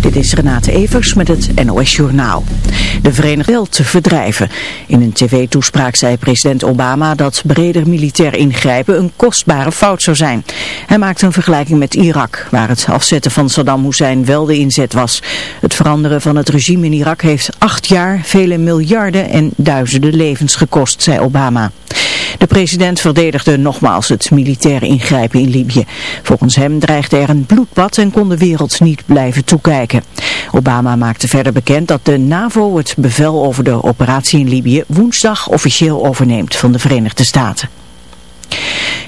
Dit is Renate Evers met het NOS Journaal. De Verenigde Wel te verdrijven. In een tv-toespraak zei president Obama dat breder militair ingrijpen een kostbare fout zou zijn. Hij maakte een vergelijking met Irak, waar het afzetten van Saddam Hussein wel de inzet was. Het veranderen van het regime in Irak heeft acht jaar, vele miljarden en duizenden levens gekost, zei Obama. De president verdedigde nogmaals het militaire ingrijpen in Libië. Volgens hem dreigde er een bloedbad en kon de wereld niet blijven toekijken. Obama maakte verder bekend dat de NAVO het bevel over de operatie in Libië woensdag officieel overneemt van de Verenigde Staten.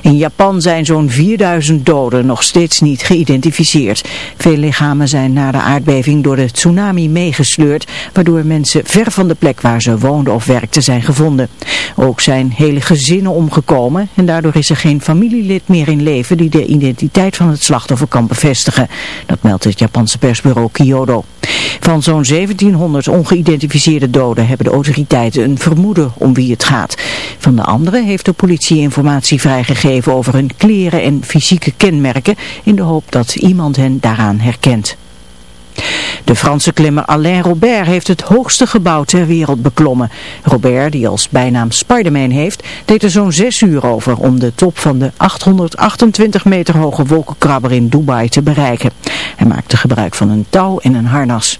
In Japan zijn zo'n 4000 doden nog steeds niet geïdentificeerd. Veel lichamen zijn na de aardbeving door de tsunami meegesleurd, waardoor mensen ver van de plek waar ze woonden of werkten zijn gevonden. Ook zijn hele gezinnen omgekomen en daardoor is er geen familielid meer in leven die de identiteit van het slachtoffer kan bevestigen. Dat meldt het Japanse persbureau Kyodo. Van zo'n 1700 ongeïdentificeerde doden hebben de autoriteiten een vermoeden om wie het gaat. Van de anderen heeft de politie informatie vrijgegeven over hun kleren en fysieke kenmerken in de hoop dat iemand hen daaraan herkent. De Franse klimmer Alain Robert heeft het hoogste gebouw ter wereld beklommen. Robert, die als bijnaam Spiderman heeft, deed er zo'n zes uur over om de top van de 828 meter hoge wolkenkrabber in Dubai te bereiken. Hij maakte gebruik van een touw en een harnas.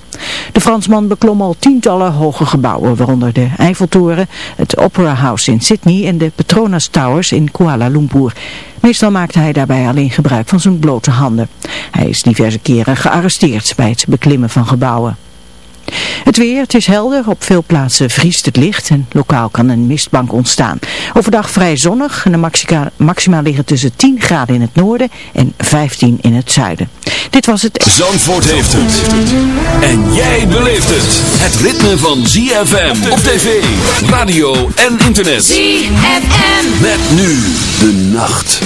De Fransman beklom al tientallen hoge gebouwen, waaronder de Eiffeltoren, het Opera House in Sydney en de Petronas Towers in Kuala Lumpur. Meestal maakte hij daarbij alleen gebruik van zijn blote handen. Hij is diverse keren gearresteerd bij het beklimmen van gebouwen. Het weer, het is helder, op veel plaatsen vriest het licht en lokaal kan een mistbank ontstaan. Overdag vrij zonnig en de maxima, maxima liggen tussen 10 graden in het noorden en 15 in het zuiden. Dit was het... Zandvoort heeft het. En jij beleeft het. Het ritme van ZFM op tv, radio en internet. ZFM. Met nu de nacht.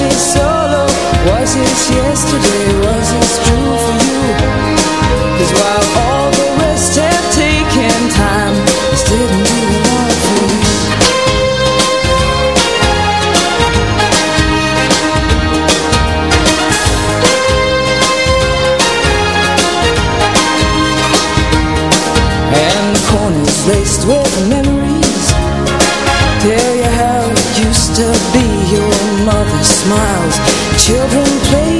Was it solo, was it yesterday, was it true for you? Smiles. Children play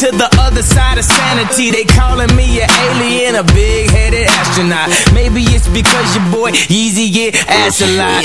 to the other side of sanity. They calling me an alien, a big headed astronaut. Maybe it's because your boy Yeezy get ass a lot.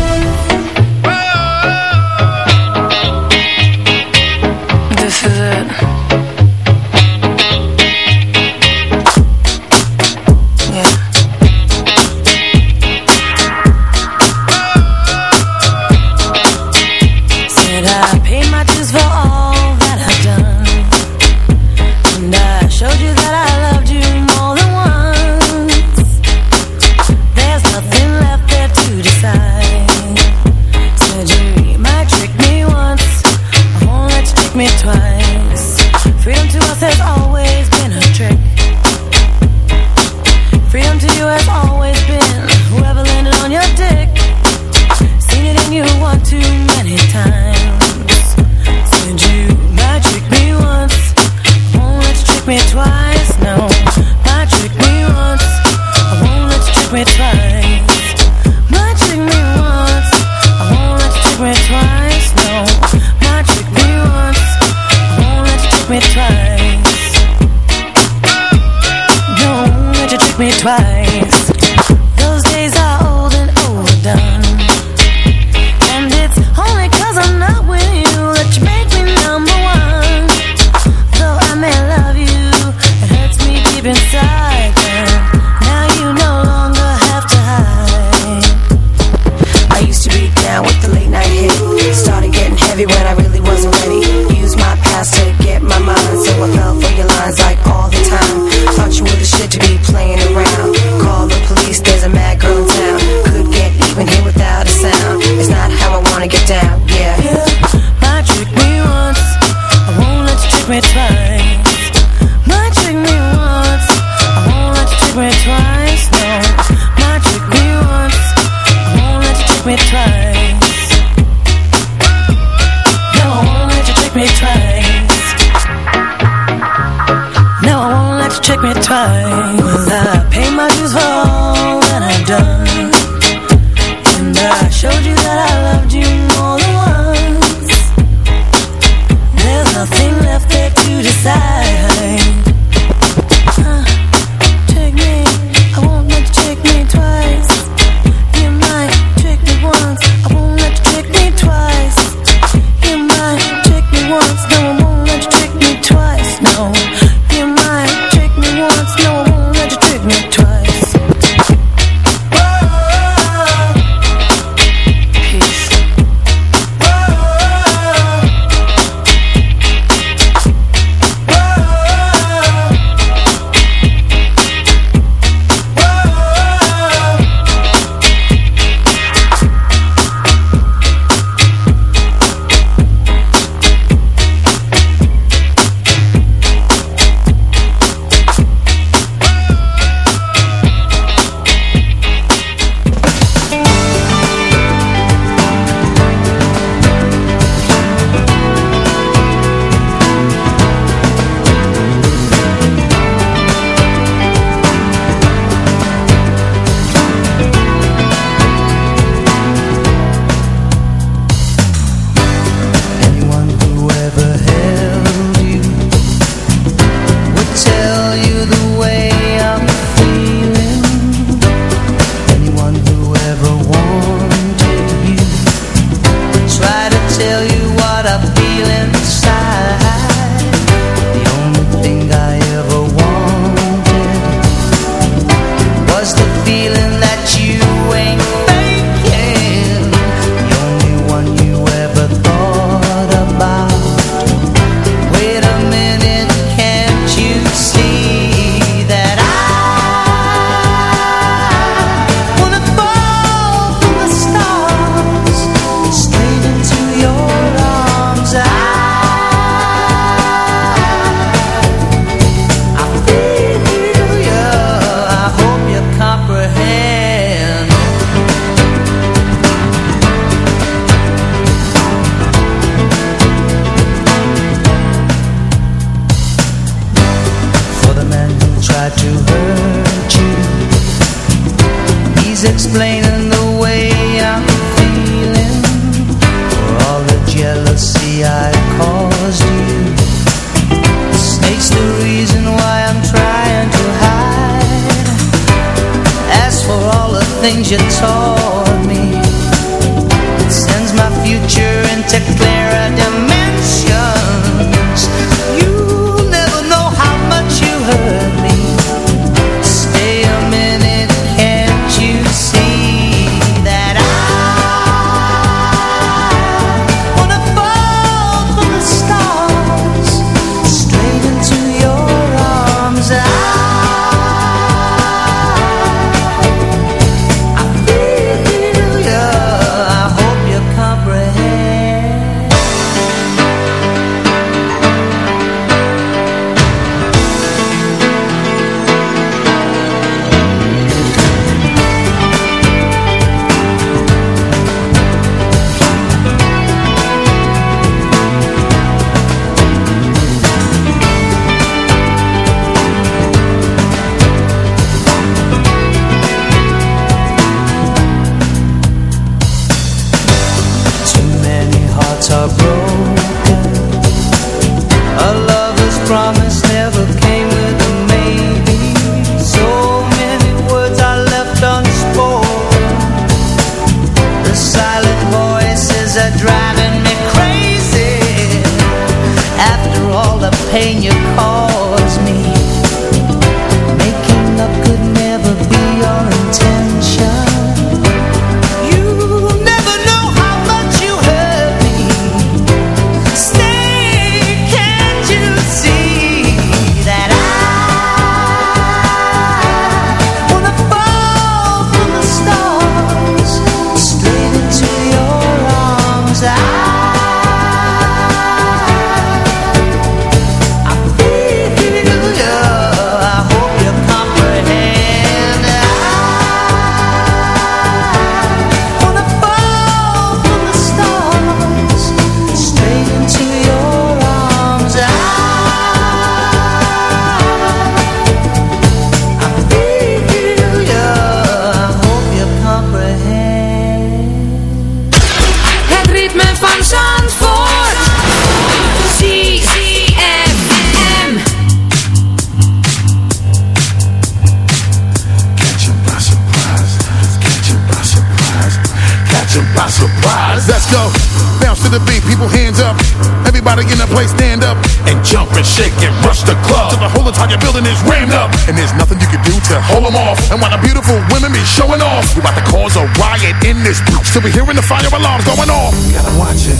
Shake and rush the club. Till the whole entire building is rammed up. And there's nothing you can do to hold them off. And while the beautiful women be showing off, we about to cause a riot in this bitch. Till we hearing the fire alarms going off. We gotta watch it.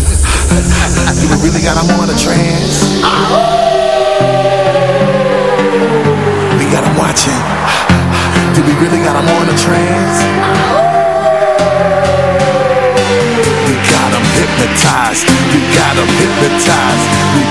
you really got them on a trance. We got them watching. Do we really got them on a trance? We got them hypnotized. We got them hypnotized. We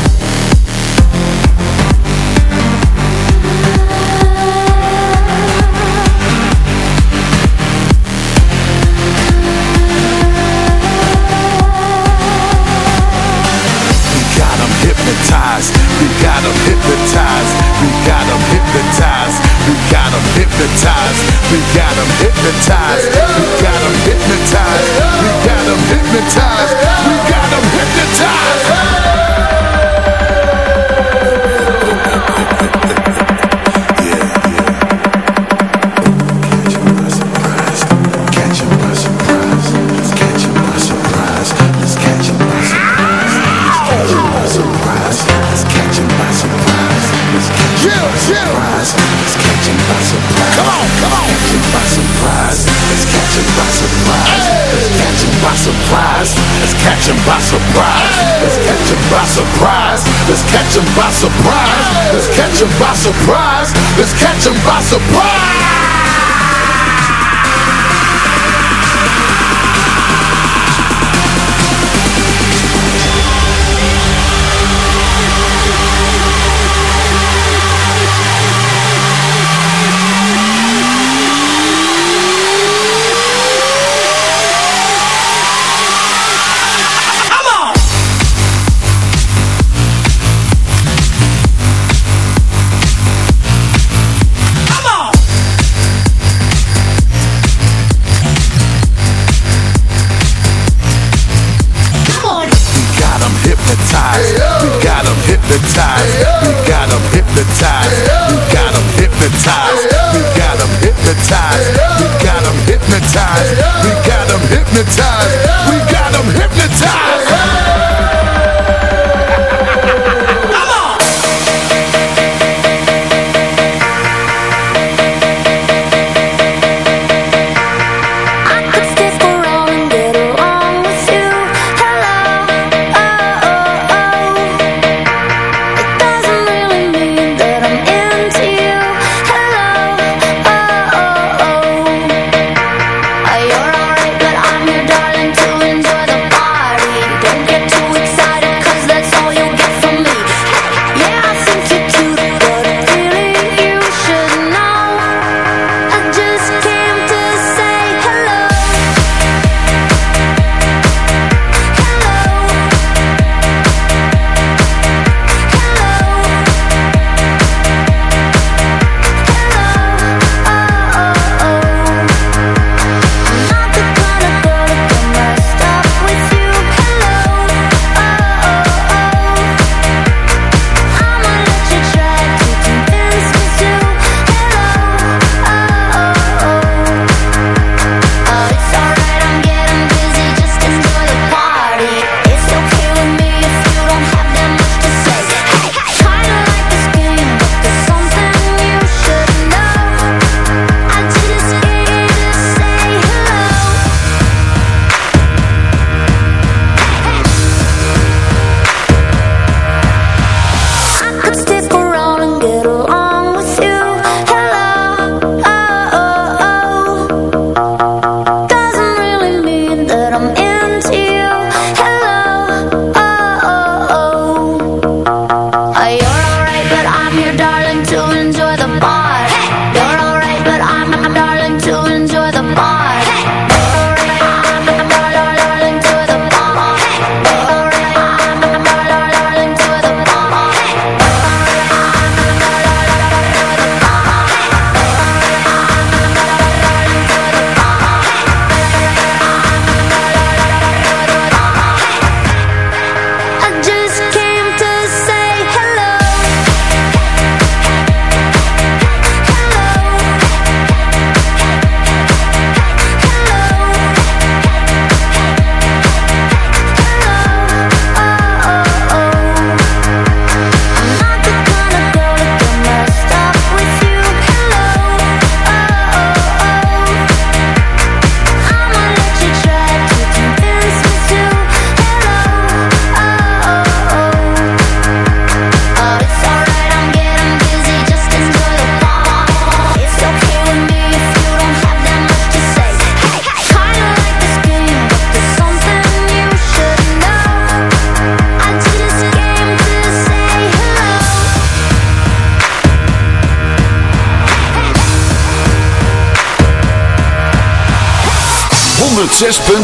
Catch 'em by surprise. Let's catch 'em by surprise. Let's catch 'em by surprise.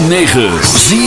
9. Zie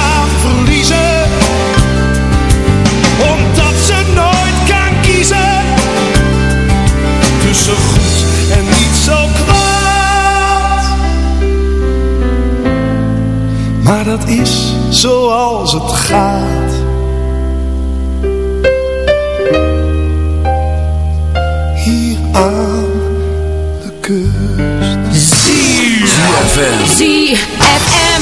is zoals het gaat Hier aan de kust ZFM. ZFM.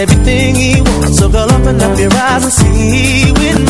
everything he wants, so girl, open up your eyes and see with me.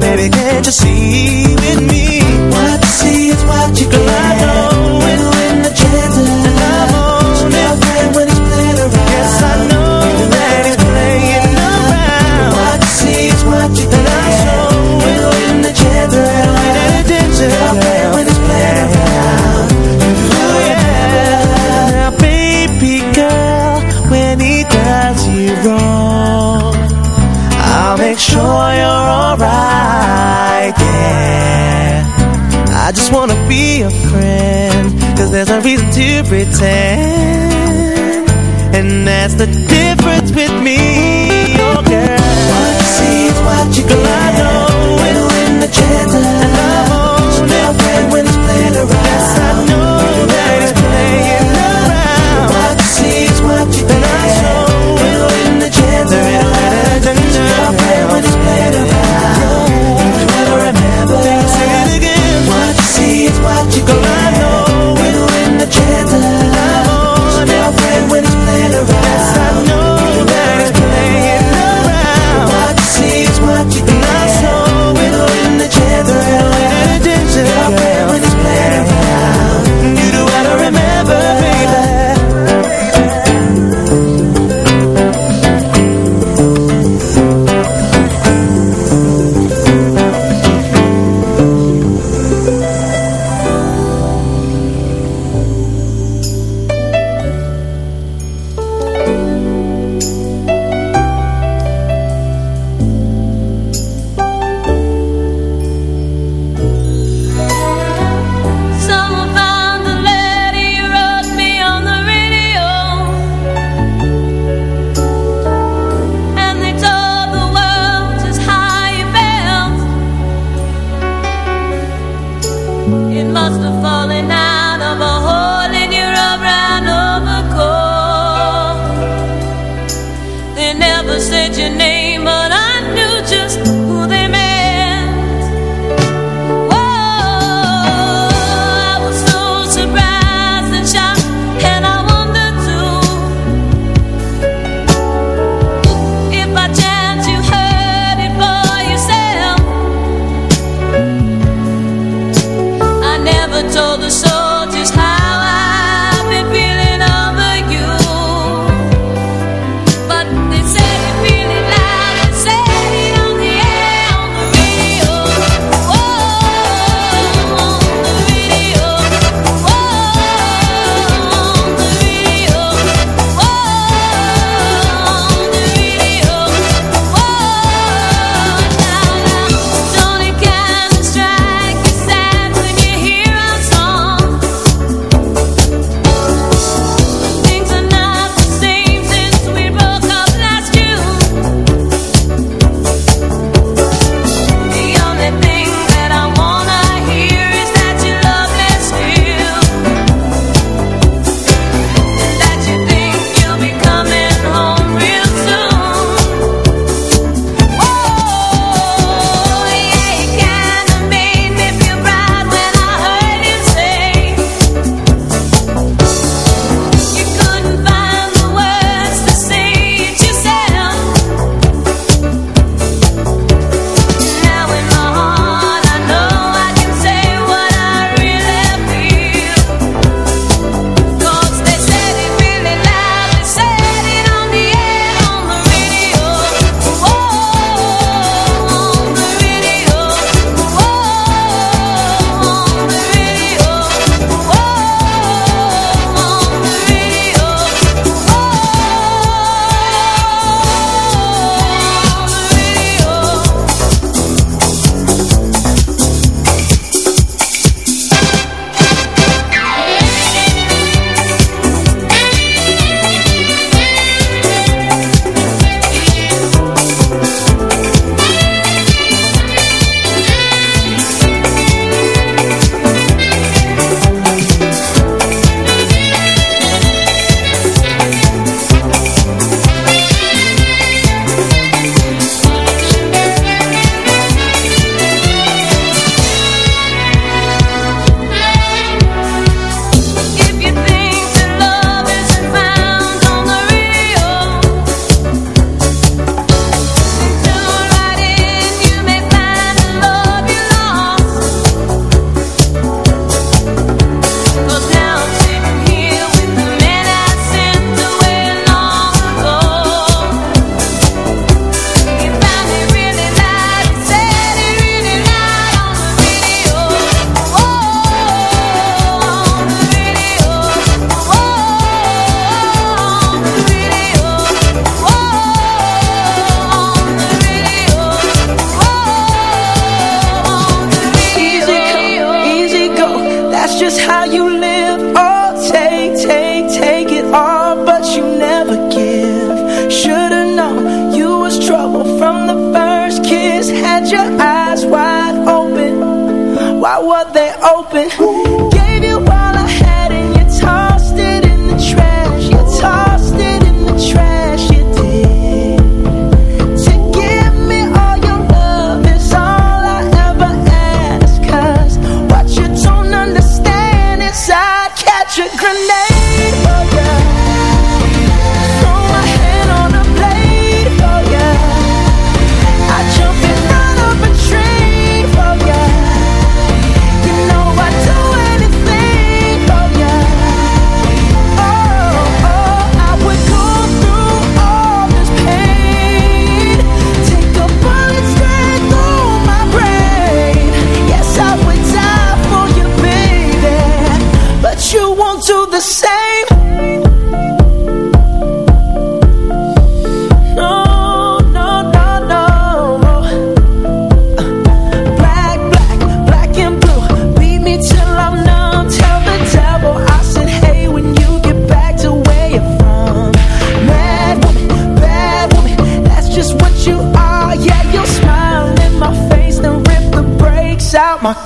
baby, can't you see with me a friend Cause there's no reason to pretend. And that's the difference with me, oh girl. What you see is what you get I know. it. When the chance.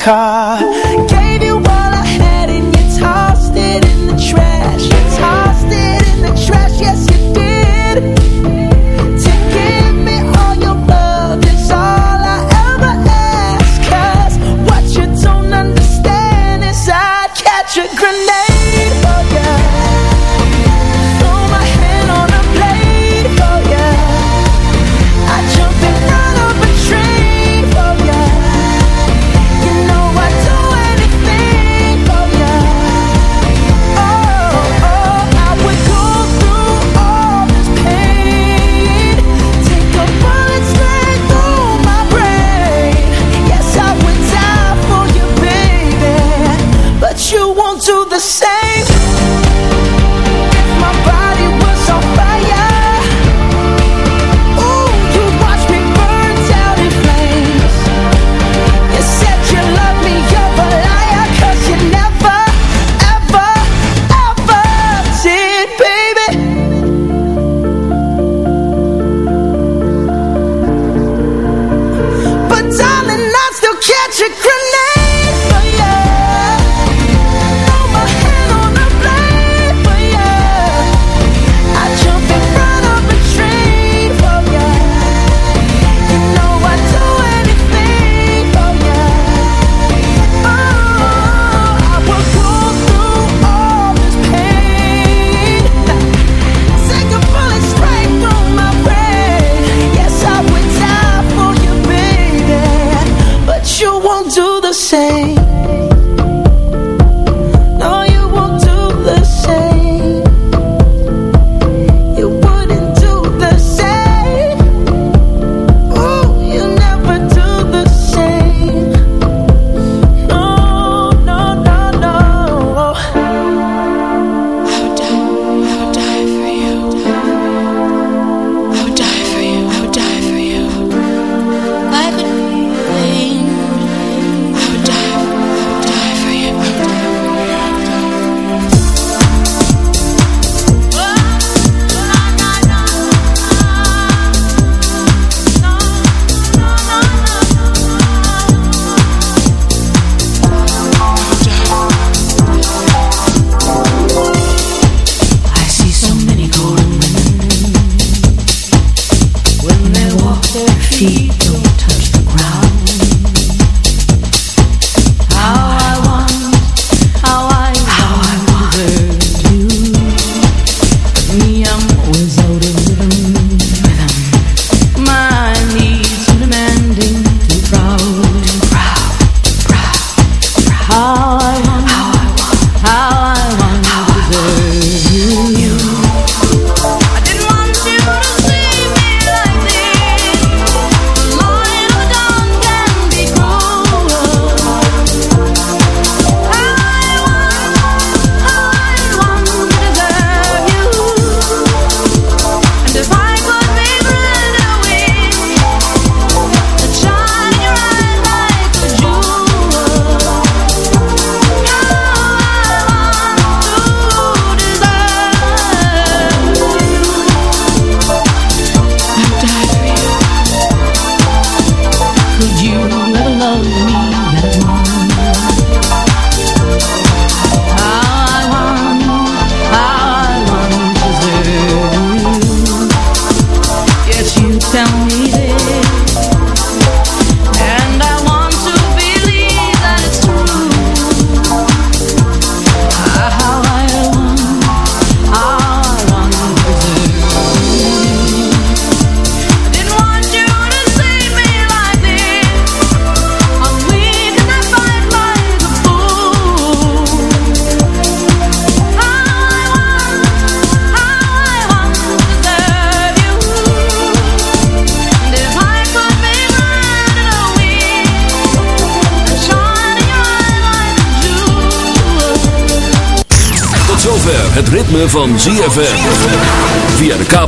Car.